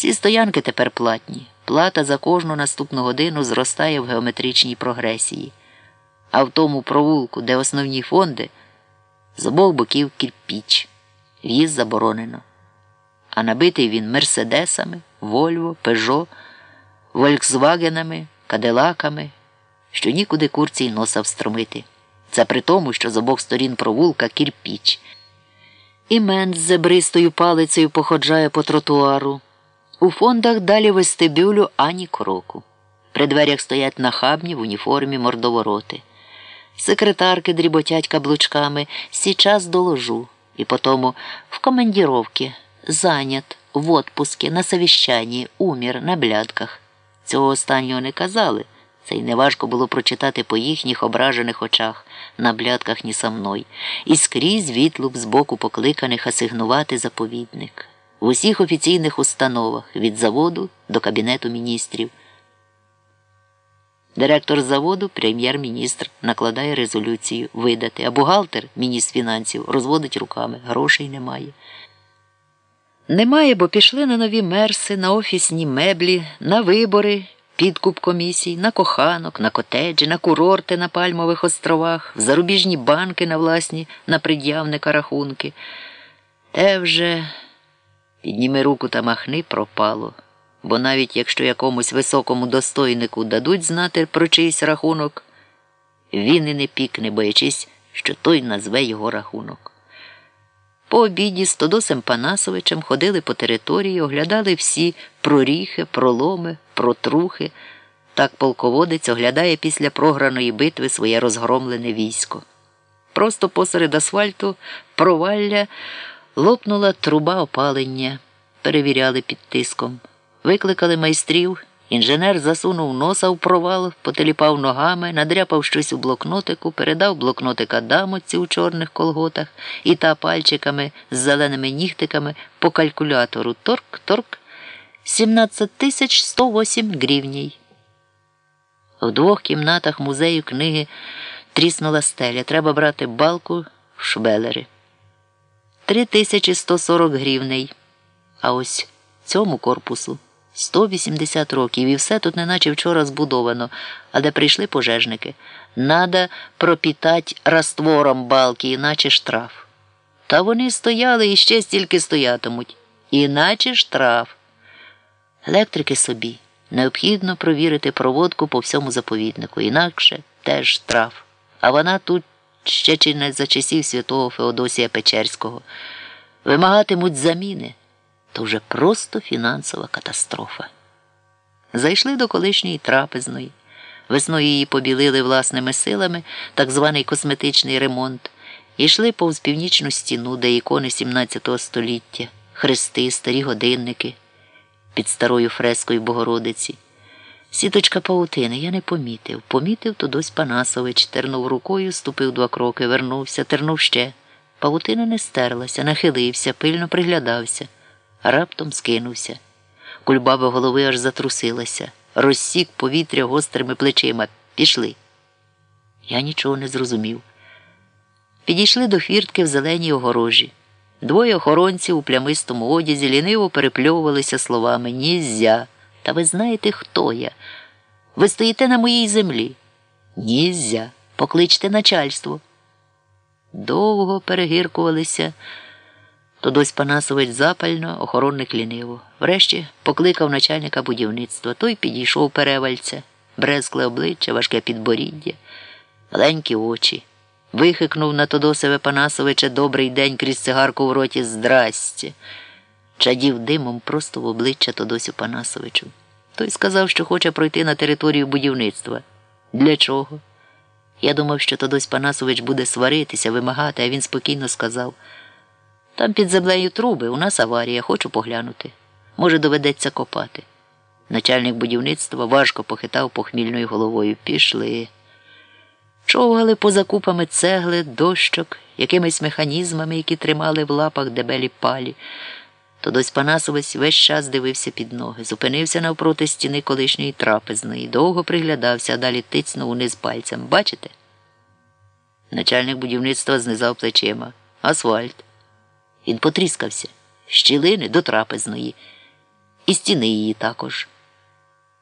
Всі стоянки тепер платні. Плата за кожну наступну годину зростає в геометричній прогресії. А в тому провулку, де основні фонди, з обох боків кірпіч. В'їзд заборонено. А набитий він мерседесами, Вольво, Пежо, Вольксвагенами, Кадилаками, що нікуди курці й носа встромити. Це при тому, що з обох сторін провулка кірпіч. І мент з зебристою палицею походжає по тротуару. У фондах далі вестибюлю ані кроку. При дверях стоять нахабні в уніформі мордовороти. Секретарки дріботять каблучками, сейчас доложу, і потому в командіровки, занят, в отпуске, на совіщанні, умір, на блядках. Цього останнього не казали, це й неважко було прочитати по їхніх ображених очах, на блядках ні со мною, і скрізь відлуп з боку покликаних асигнувати заповідник. В усіх офіційних установах від заводу до Кабінету міністрів. Директор заводу, прем'єр-міністр, накладає резолюцію видати, а бухгалтер, міністр фінансів, розводить руками, грошей немає. Немає, бо пішли на нові мерси, на офісні меблі, на вибори, підкуп комісій, на коханок, на котеджі, на курорти на Пальмових островах, в зарубіжні банки на власні на пред'явника рахунки. Те вже підніми руку та махни пропало. Бо навіть якщо якомусь високому достойнику дадуть знати про чийсь рахунок, він і не пікне, боячись, що той назве його рахунок. По обіді з Тодосем Панасовичем ходили по території, оглядали всі проріхи, проломи, протрухи. Так полководець оглядає після програної битви своє розгромлене військо. Просто посеред асфальту провалля лопнула труба опалення, перевіряли під тиском. Викликали майстрів, інженер засунув носа в провал, потеліпав ногами, надряпав щось у блокнотику, передав блокнотика дамоці у чорних колготах і та пальчиками з зеленими нігтиками по калькулятору торк-торк 17 тисяч 108 гривній. В двох кімнатах музею книги тріснула стеля. Треба брати балку в шбелери. 3140 гривней. А ось цьому корпусу 180 років, і все тут неначе вчора збудовано, а де прийшли пожежники. Надо пропітать раствором балки, іначе штраф. Та вони стояли і ще стільки стоятимуть. Іначе штраф. Електрики собі. Необхідно провірити проводку по всьому заповіднику, інакше теж штраф. А вона тут ще чи не за часів святого Феодосія Печерського. Вимагатимуть заміни то вже просто фінансова катастрофа. Зайшли до колишньої трапезної. Весною її побілили власними силами, так званий косметичний ремонт, і йшли повз північну стіну, де ікони 17 століття, хрести, старі годинники під старою фрескою Богородиці. Сіточка паутини я не помітив. Помітив Тодось Панасович, тернув рукою, ступив два кроки, вернувся, тернув ще. Павутина не стерлася, нахилився, пильно приглядався раптом скинувся. Кульбаба голови аж затрусилася, розсік повітря гострими плечима. Пішли. Я нічого не зрозумів. Підійшли до фіртки в зеленій огорожі. Двоє охоронців у плямистому одязі ліниво перепльовувалися словами Нізя. Та ви знаєте, хто я? Ви стоїте на моїй землі. Нізя. Покличте начальство. Довго перегіркувалися. Тодось Панасович запально, охоронник ліниво. Врешті покликав начальника будівництва. Той підійшов перевальця, брезкле обличчя, важке підборіддя, маленькі очі. Вихикнув на Тодосеве Панасовича добрий день крізь цигарку в роті здрасті. Чадів димом просто в обличчя Тодосю Панасовичу. Той сказав, що хоче пройти на територію будівництва. Для чого? Я думав, що Тодось Панасович буде сваритися, вимагати, а він спокійно сказав. Там під землею труби, у нас аварія, хочу поглянути. Може, доведеться копати. Начальник будівництва важко похитав похмільною головою. Пішли. Човгали поза купами цегли, дощок, якимись механізмами, які тримали в лапах дебелі палі. Тодось Панасовець весь час дивився під ноги, зупинився навпроти стіни колишньої трапезної, довго приглядався, а далі тицнув униз пальцем. Бачите? Начальник будівництва знизав плечима. Асфальт. Він потріскався, щілини до трапезної. і стіни її також.